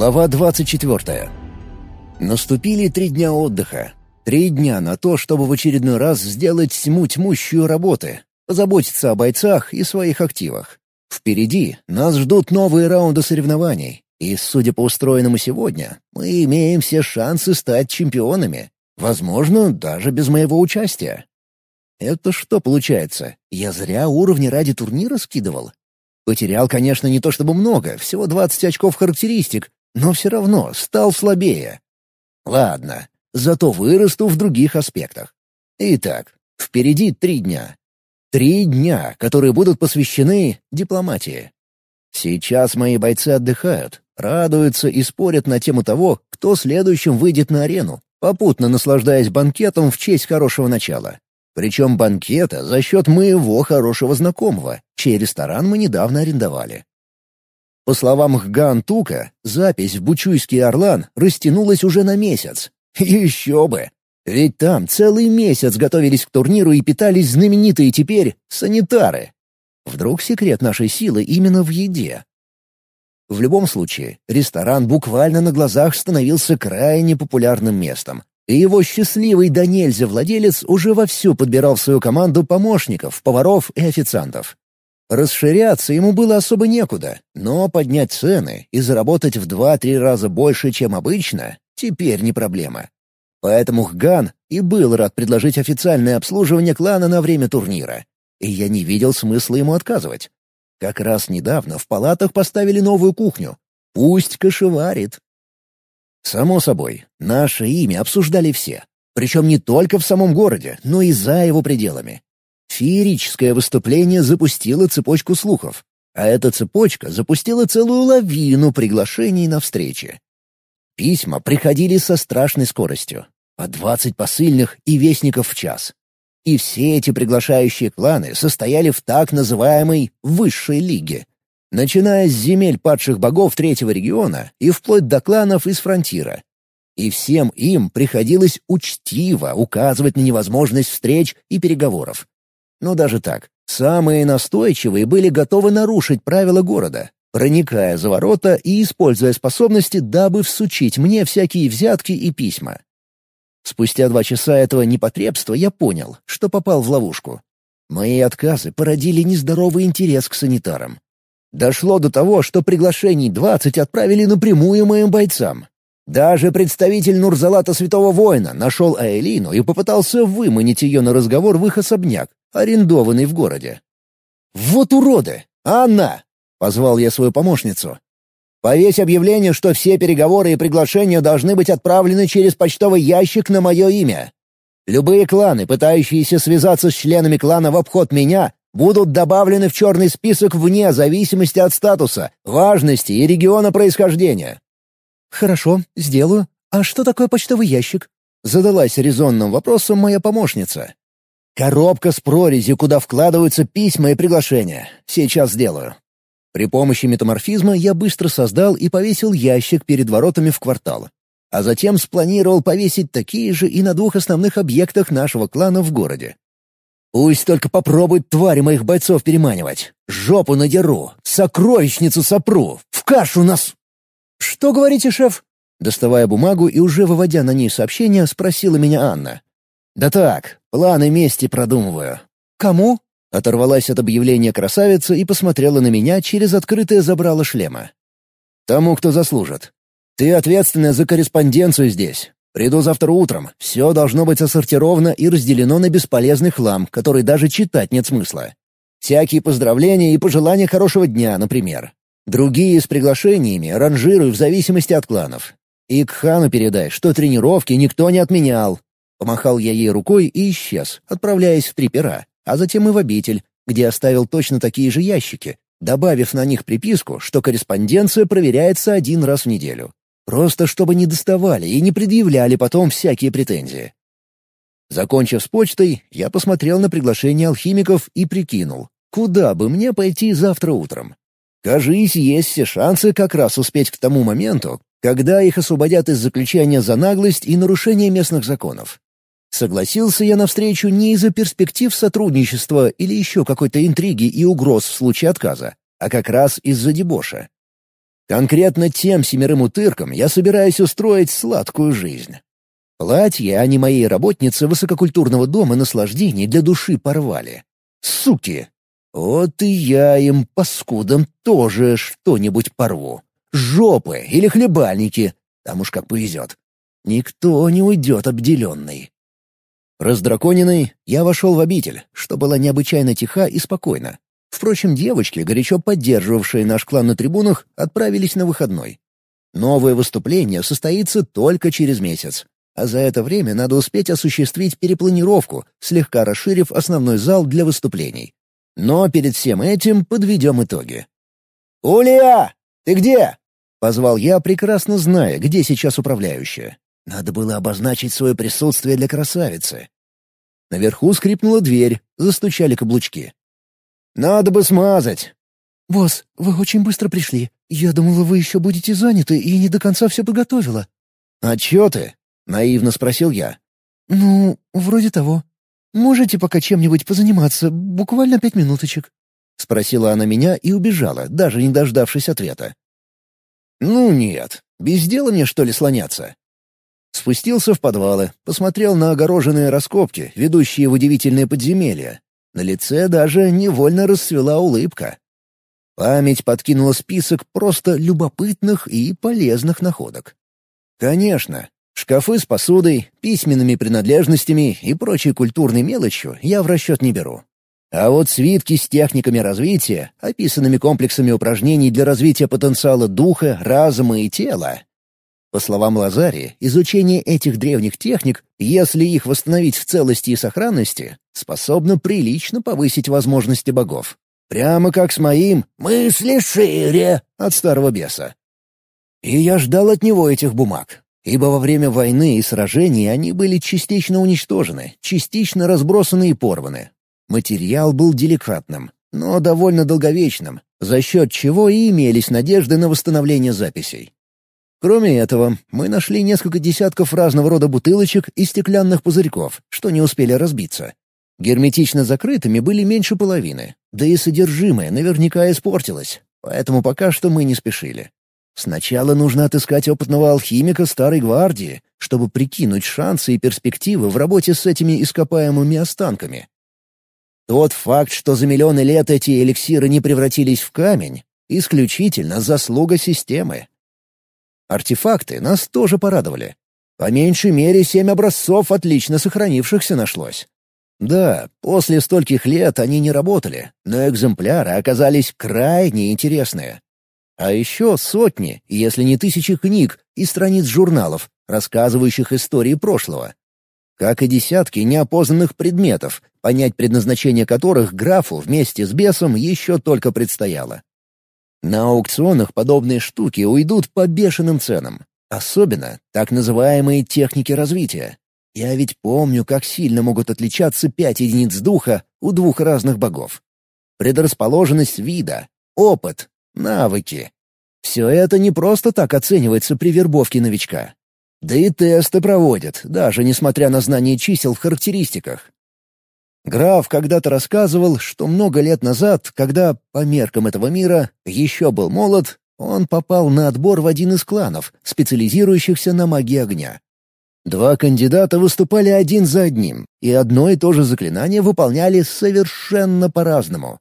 Глава 24. Наступили три дня отдыха. Три дня на то, чтобы в очередной раз сделать тьму тьмущую работы, позаботиться о бойцах и своих активах. Впереди нас ждут новые раунды соревнований, и, судя по устроенному сегодня, мы имеем все шансы стать чемпионами. Возможно, даже без моего участия. Это что получается? Я зря уровни ради турнира скидывал? Потерял, конечно, не то чтобы много, всего 20 очков характеристик, но все равно стал слабее. Ладно, зато вырасту в других аспектах. Итак, впереди три дня. Три дня, которые будут посвящены дипломатии. Сейчас мои бойцы отдыхают, радуются и спорят на тему того, кто следующим выйдет на арену, попутно наслаждаясь банкетом в честь хорошего начала. Причем банкета за счет моего хорошего знакомого, чей ресторан мы недавно арендовали. По словам Хган Тука, запись в Бучуйский Орлан растянулась уже на месяц. Еще бы! Ведь там целый месяц готовились к турниру и питались знаменитые теперь санитары. Вдруг секрет нашей силы именно в еде? В любом случае, ресторан буквально на глазах становился крайне популярным местом, и его счастливый до владелец уже вовсю подбирал в свою команду помощников, поваров и официантов. Расширяться ему было особо некуда, но поднять цены и заработать в два-три раза больше, чем обычно, теперь не проблема. Поэтому Хган и был рад предложить официальное обслуживание клана на время турнира. И я не видел смысла ему отказывать. Как раз недавно в палатах поставили новую кухню. Пусть кошеварит. Само собой, наше имя обсуждали все. Причем не только в самом городе, но и за его пределами. Феерическое выступление запустило цепочку слухов, а эта цепочка запустила целую лавину приглашений на встречи. Письма приходили со страшной скоростью. По двадцать посыльных и вестников в час. И все эти приглашающие кланы состояли в так называемой «высшей лиге», начиная с земель падших богов третьего региона и вплоть до кланов из фронтира. И всем им приходилось учтиво указывать на невозможность встреч и переговоров. Но даже так, самые настойчивые были готовы нарушить правила города, проникая за ворота и используя способности, дабы всучить мне всякие взятки и письма. Спустя два часа этого непотребства я понял, что попал в ловушку. Мои отказы породили нездоровый интерес к санитарам. Дошло до того, что приглашений двадцать отправили напрямую моим бойцам. Даже представитель Нурзалата Святого Воина нашел Аэлину и попытался выманить ее на разговор в их особняк, арендованный в городе. «Вот уроды! Анна!» — позвал я свою помощницу. «Повесь объявление, что все переговоры и приглашения должны быть отправлены через почтовый ящик на мое имя. Любые кланы, пытающиеся связаться с членами клана в обход меня, будут добавлены в черный список вне зависимости от статуса, важности и региона происхождения». «Хорошо, сделаю. А что такое почтовый ящик?» — задалась резонным вопросом моя помощница. Коробка с прорезью, куда вкладываются письма и приглашения. Сейчас сделаю. При помощи метаморфизма я быстро создал и повесил ящик перед воротами в квартал. А затем спланировал повесить такие же и на двух основных объектах нашего клана в городе. Пусть только попробуют твари моих бойцов переманивать. Жопу надеру, сокровищницу сопру, в кашу нас... «Что говорите, шеф?» Доставая бумагу и уже выводя на ней сообщение, спросила меня Анна. «Да так, планы мести продумываю». «Кому?» — оторвалась от объявления красавица и посмотрела на меня через открытое забрало шлема. «Тому, кто заслужит. Ты ответственная за корреспонденцию здесь. Приду завтра утром. Все должно быть отсортировано и разделено на бесполезный хлам, который даже читать нет смысла. Всякие поздравления и пожелания хорошего дня, например. Другие с приглашениями ранжируй в зависимости от кланов. И к хану передай, что тренировки никто не отменял, Помахал я ей рукой и исчез, отправляясь в три пера, а затем и в обитель, где оставил точно такие же ящики, добавив на них приписку, что корреспонденция проверяется один раз в неделю. Просто чтобы не доставали и не предъявляли потом всякие претензии. Закончив с почтой, я посмотрел на приглашение алхимиков и прикинул, куда бы мне пойти завтра утром. Кажись, есть все шансы как раз успеть к тому моменту, когда их освободят из заключения за наглость и нарушение местных законов. Согласился я навстречу не из-за перспектив сотрудничества или еще какой-то интриги и угроз в случае отказа, а как раз из-за дебоша. Конкретно тем семерым утыркам я собираюсь устроить сладкую жизнь. Платье они моей работницы высококультурного дома наслаждений для души порвали. Суки! Вот и я им, паскудам, тоже что-нибудь порву. Жопы или хлебальники, там уж как повезет. Никто не уйдет обделенный. Раздраконенный, я вошел в обитель, что была необычайно тиха и спокойна. Впрочем, девочки, горячо поддерживавшие наш клан на трибунах, отправились на выходной. Новое выступление состоится только через месяц, а за это время надо успеть осуществить перепланировку, слегка расширив основной зал для выступлений. Но перед всем этим подведем итоги. «Улья, ты где?» — позвал я, прекрасно зная, где сейчас управляющая. Надо было обозначить свое присутствие для красавицы. Наверху скрипнула дверь, застучали каблучки. «Надо бы смазать!» «Босс, вы очень быстро пришли. Я думала, вы еще будете заняты и не до конца все подготовила». «А чё ты?» — наивно спросил я. «Ну, вроде того. Можете пока чем-нибудь позаниматься, буквально пять минуточек?» — спросила она меня и убежала, даже не дождавшись ответа. «Ну нет, без дела мне что ли слоняться?» Спустился в подвалы, посмотрел на огороженные раскопки, ведущие в удивительные подземелья. На лице даже невольно расцвела улыбка. Память подкинула список просто любопытных и полезных находок. Конечно, шкафы с посудой, письменными принадлежностями и прочей культурной мелочью я в расчет не беру. А вот свитки с техниками развития, описанными комплексами упражнений для развития потенциала духа, разума и тела, по словам Лазари, изучение этих древних техник, если их восстановить в целости и сохранности, способно прилично повысить возможности богов. Прямо как с моим «мысли шире» от старого беса. И я ждал от него этих бумаг, ибо во время войны и сражений они были частично уничтожены, частично разбросаны и порваны. Материал был деликатным, но довольно долговечным, за счет чего и имелись надежды на восстановление записей. Кроме этого, мы нашли несколько десятков разного рода бутылочек и стеклянных пузырьков, что не успели разбиться. Герметично закрытыми были меньше половины, да и содержимое наверняка испортилось, поэтому пока что мы не спешили. Сначала нужно отыскать опытного алхимика Старой Гвардии, чтобы прикинуть шансы и перспективы в работе с этими ископаемыми останками. Тот факт, что за миллионы лет эти эликсиры не превратились в камень, исключительно заслуга системы. Артефакты нас тоже порадовали. По меньшей мере семь образцов отлично сохранившихся нашлось. Да, после стольких лет они не работали, но экземпляры оказались крайне интересные. А еще сотни, если не тысячи книг и страниц журналов, рассказывающих истории прошлого. Как и десятки неопознанных предметов, понять предназначение которых графу вместе с бесом еще только предстояло. На аукционах подобные штуки уйдут по бешеным ценам. Особенно так называемые техники развития. Я ведь помню, как сильно могут отличаться пять единиц духа у двух разных богов. Предрасположенность вида, опыт, навыки. Все это не просто так оценивается при вербовке новичка. Да и тесты проводят, даже несмотря на знание чисел в характеристиках. Граф когда-то рассказывал, что много лет назад, когда, по меркам этого мира, еще был молод, он попал на отбор в один из кланов, специализирующихся на магии огня. Два кандидата выступали один за одним, и одно и то же заклинание выполняли совершенно по-разному.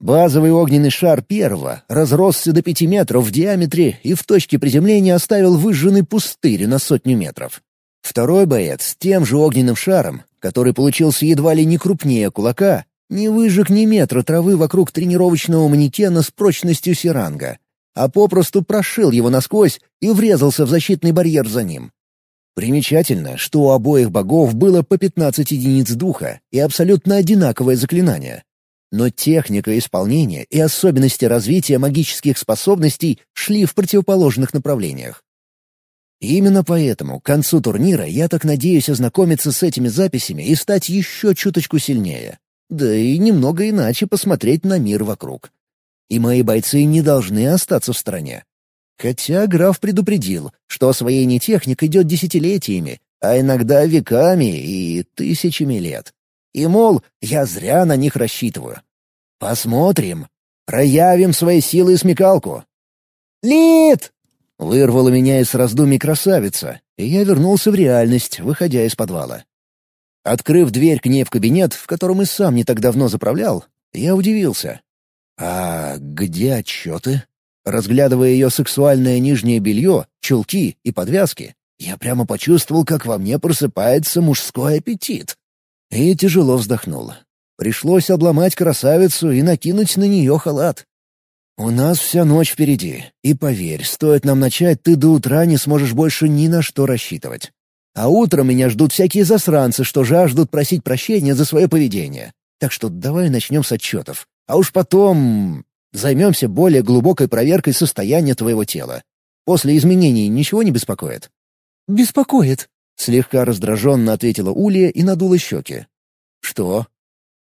Базовый огненный шар первого разросся до пяти метров в диаметре и в точке приземления оставил выжженный пустырь на сотню метров. Второй боец с тем же огненным шаром который получился едва ли не крупнее кулака, не выжег ни метра травы вокруг тренировочного манекена с прочностью сиранга, а попросту прошил его насквозь и врезался в защитный барьер за ним. Примечательно, что у обоих богов было по 15 единиц духа и абсолютно одинаковое заклинание. Но техника исполнения и особенности развития магических способностей шли в противоположных направлениях. Именно поэтому к концу турнира я так надеюсь ознакомиться с этими записями и стать еще чуточку сильнее. Да и немного иначе посмотреть на мир вокруг. И мои бойцы не должны остаться в стороне. Хотя граф предупредил, что освоение техник идет десятилетиями, а иногда веками и тысячами лет. И, мол, я зря на них рассчитываю. Посмотрим. Проявим свои силы и смекалку. «Лид!» — вырвала меня из раздумий красавица, и я вернулся в реальность, выходя из подвала. Открыв дверь к ней в кабинет, в котором и сам не так давно заправлял, я удивился. «А где отчеты?» Разглядывая ее сексуальное нижнее белье, чулки и подвязки, я прямо почувствовал, как во мне просыпается мужской аппетит. И тяжело вздохнул. Пришлось обломать красавицу и накинуть на нее халат. «У нас вся ночь впереди, и поверь, стоит нам начать, ты до утра не сможешь больше ни на что рассчитывать. А утром меня ждут всякие засранцы, что жаждут просить прощения за свое поведение. Так что давай начнем с отчетов. А уж потом займемся более глубокой проверкой состояния твоего тела. После изменений ничего не беспокоит?» «Беспокоит», — слегка раздраженно ответила Улья и надула щеки. «Что?»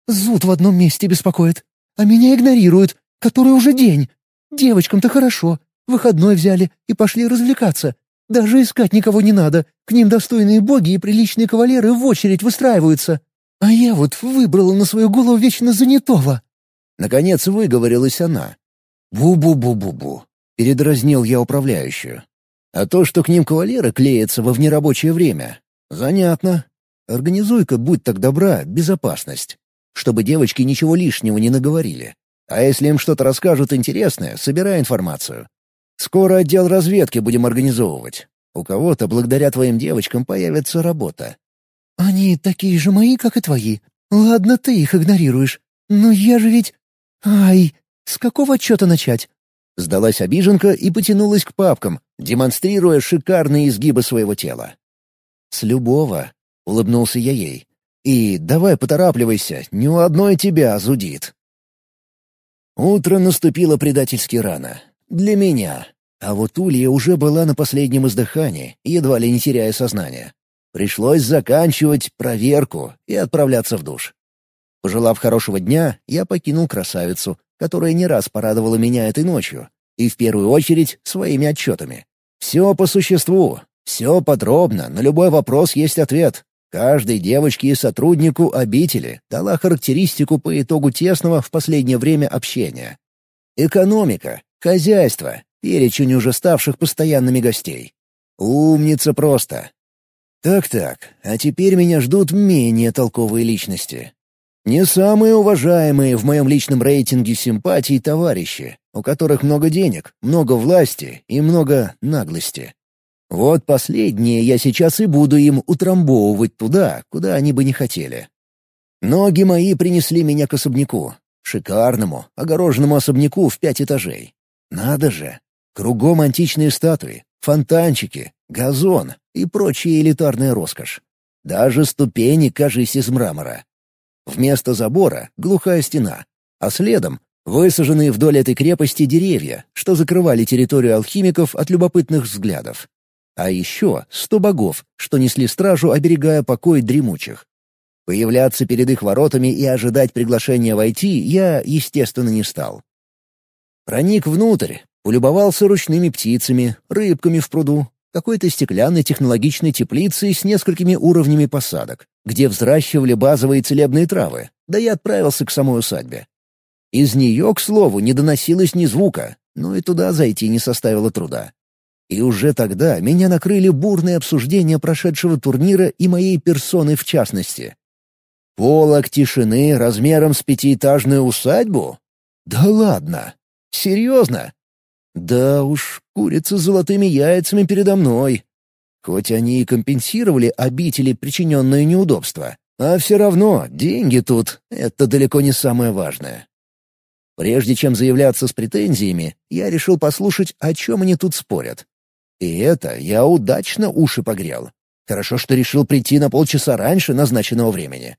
«Зуд в одном месте беспокоит. А меня игнорируют, который уже день. Девочкам-то хорошо. Выходной взяли и пошли развлекаться. Даже искать никого не надо. К ним достойные боги и приличные кавалеры в очередь выстраиваются. А я вот выбрала на свою голову вечно занятого». Наконец выговорилась она. «Бу-бу-бу-бу-бу», — передразнил я управляющую. «А то, что к ним кавалеры клеятся во внерабочее время, занятно. Организуй-ка, будь так добра, безопасность, чтобы девочки ничего лишнего не наговорили. А если им что-то расскажут интересное, собирай информацию. Скоро отдел разведки будем организовывать. У кого-то, благодаря твоим девочкам, появится работа. Они такие же мои, как и твои. Ладно, ты их игнорируешь. Но я же ведь... Ай, с какого отчета начать? Сдалась обиженка и потянулась к папкам, демонстрируя шикарные изгибы своего тела. «С любого», — улыбнулся я ей. «И давай поторапливайся, ни у одной тебя зудит». Утро наступило предательски рано. Для меня. А вот Улья уже была на последнем издыхании, едва ли не теряя сознание. Пришлось заканчивать проверку и отправляться в душ. Пожелав хорошего дня, я покинул красавицу, которая не раз порадовала меня этой ночью, и в первую очередь своими отчетами. Все по существу, все подробно, на любой вопрос есть ответ, Каждой девочке и сотруднику обители дала характеристику по итогу тесного в последнее время общения. Экономика, хозяйство, перечень уже ставших постоянными гостей. Умница просто. Так-так, а теперь меня ждут менее толковые личности. Не самые уважаемые в моем личном рейтинге симпатий товарищи, у которых много денег, много власти и много наглости. Вот последнее я сейчас и буду им утрамбовывать туда, куда они бы не хотели. Ноги мои принесли меня к особняку. Шикарному, огороженному особняку в пять этажей. Надо же! Кругом античные статуи, фонтанчики, газон и прочая элитарная роскошь. Даже ступени, кажись, из мрамора. Вместо забора — глухая стена, а следом — высаженные вдоль этой крепости деревья, что закрывали территорию алхимиков от любопытных взглядов. А еще сто богов, что несли стражу, оберегая покой дремучих. Появляться перед их воротами и ожидать приглашения войти я, естественно, не стал. Проник внутрь, улюбовался ручными птицами, рыбками в пруду, какой-то стеклянной технологичной теплицей с несколькими уровнями посадок, где взращивали базовые целебные травы, да и отправился к самой усадьбе. Из нее, к слову, не доносилось ни звука, но и туда зайти не составило труда. И уже тогда меня накрыли бурные обсуждения прошедшего турнира и моей персоны в частности. Полок тишины размером с пятиэтажную усадьбу? Да ладно! Серьезно? Да уж, курица с золотыми яйцами передо мной. Хоть они и компенсировали обители причиненное неудобство, а все равно деньги тут — это далеко не самое важное. Прежде чем заявляться с претензиями, я решил послушать, о чем они тут спорят. И это я удачно уши погрел. Хорошо, что решил прийти на полчаса раньше назначенного времени.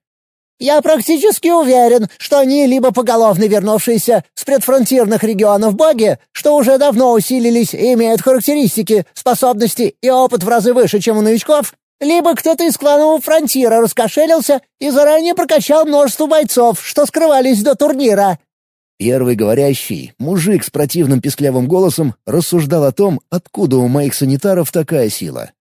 «Я практически уверен, что они либо поголовно вернувшиеся с предфронтирных регионов боги, что уже давно усилились и имеют характеристики, способности и опыт в разы выше, чем у новичков, либо кто-то из кланового фронтира раскошелился и заранее прокачал множество бойцов, что скрывались до турнира. Первый говорящий, мужик с противным писклявым голосом, рассуждал о том, откуда у моих санитаров такая сила.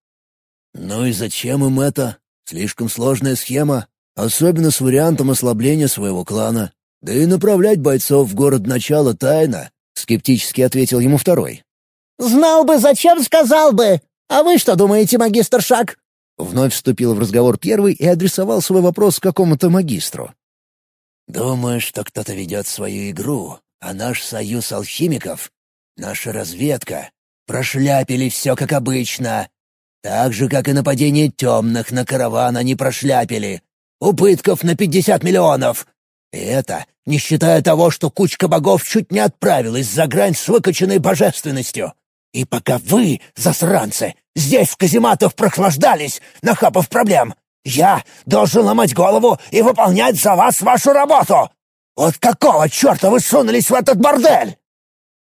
«Ну и зачем им это? Слишком сложная схема, особенно с вариантом ослабления своего клана. Да и направлять бойцов в город начала тайна», — скептически ответил ему второй. «Знал бы, зачем сказал бы! А вы что думаете, магистр Шаг?» Вновь вступил в разговор первый и адресовал свой вопрос какому-то магистру. «Думаю, что кто-то ведет свою игру, а наш союз алхимиков, наша разведка, прошляпили все как обычно. Так же, как и нападение темных на караван они прошляпили. Убытков на пятьдесят миллионов. И это не считая того, что кучка богов чуть не отправилась за грань с выкачанной божественностью. И пока вы, засранцы, здесь в казематах прохлаждались, нахапав проблем, я должен ломать голову и выполнять за вас вашу работу! Вот какого черта вы сунулись в этот бордель?»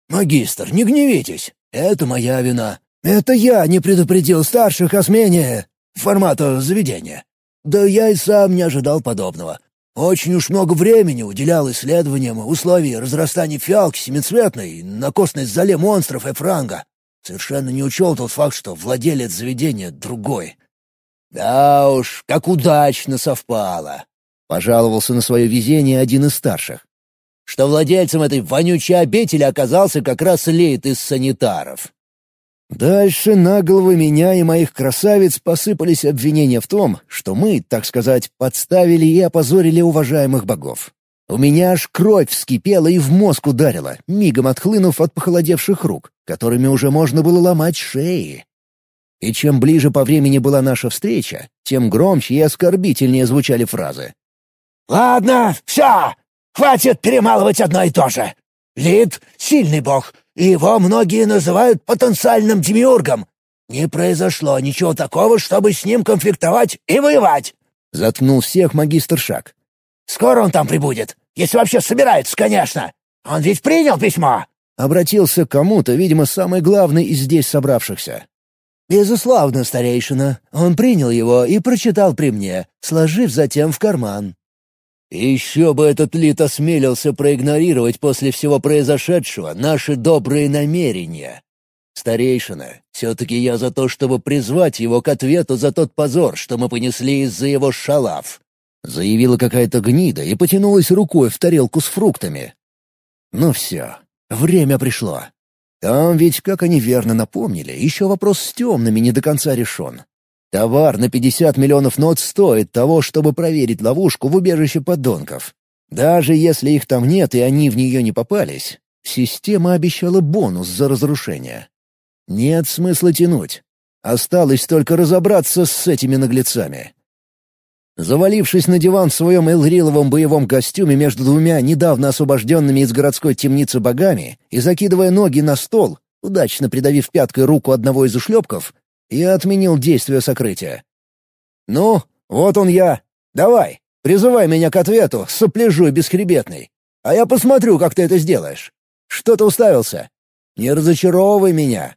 «Магистр, не гневитесь. Это моя вина. Это я не предупредил старших о смене формата заведения. Да я и сам не ожидал подобного. Очень уж много времени уделял исследованиям условий разрастания фиалки семицветной на костной зале монстров и франга. Совершенно не учел тот факт, что владелец заведения другой. «Да уж, как удачно совпало!» — пожаловался на свое везение один из старших. «Что владельцем этой вонючей обители оказался как раз лейт из санитаров». Дальше на головы меня и моих красавиц посыпались обвинения в том, что мы, так сказать, подставили и опозорили уважаемых богов. У меня аж кровь вскипела и в мозг ударила, мигом отхлынув от похолодевших рук, которыми уже можно было ломать шеи. И чем ближе по времени была наша встреча, тем громче и оскорбительнее звучали фразы. «Ладно, все! Хватит перемалывать одно и то же! Лид — сильный бог, и его многие называют потенциальным демиургом. Не произошло ничего такого, чтобы с ним конфликтовать и воевать!» Заткнул всех магистр Шаг. «Скоро он там прибудет, если вообще собирается, конечно. Он ведь принял письмо!» Обратился к кому-то, видимо, самый главный из здесь собравшихся. «Безусловно, старейшина. Он принял его и прочитал при мне, сложив затем в карман. Еще бы этот Лит осмелился проигнорировать после всего произошедшего наши добрые намерения. Старейшина, все-таки я за то, чтобы призвать его к ответу за тот позор, что мы понесли из-за его шалав. Заявила какая-то гнида и потянулась рукой в тарелку с фруктами. Ну все, время пришло. Там ведь, как они верно напомнили, еще вопрос с темными не до конца решен. Товар на 50 миллионов нот стоит того, чтобы проверить ловушку в убежище подонков. Даже если их там нет и они в нее не попались, система обещала бонус за разрушение. Нет смысла тянуть. Осталось только разобраться с этими наглецами. Завалившись на диван в своем элриловом боевом костюме между двумя недавно освобожденными из городской темницы богами и закидывая ноги на стол, удачно придавив пяткой руку одного из ушлепков, я отменил действие сокрытия. «Ну, вот он я. Давай, призывай меня к ответу, сопляжуй бесхребетный. А я посмотрю, как ты это сделаешь. Что ты уставился? Не разочаровывай меня.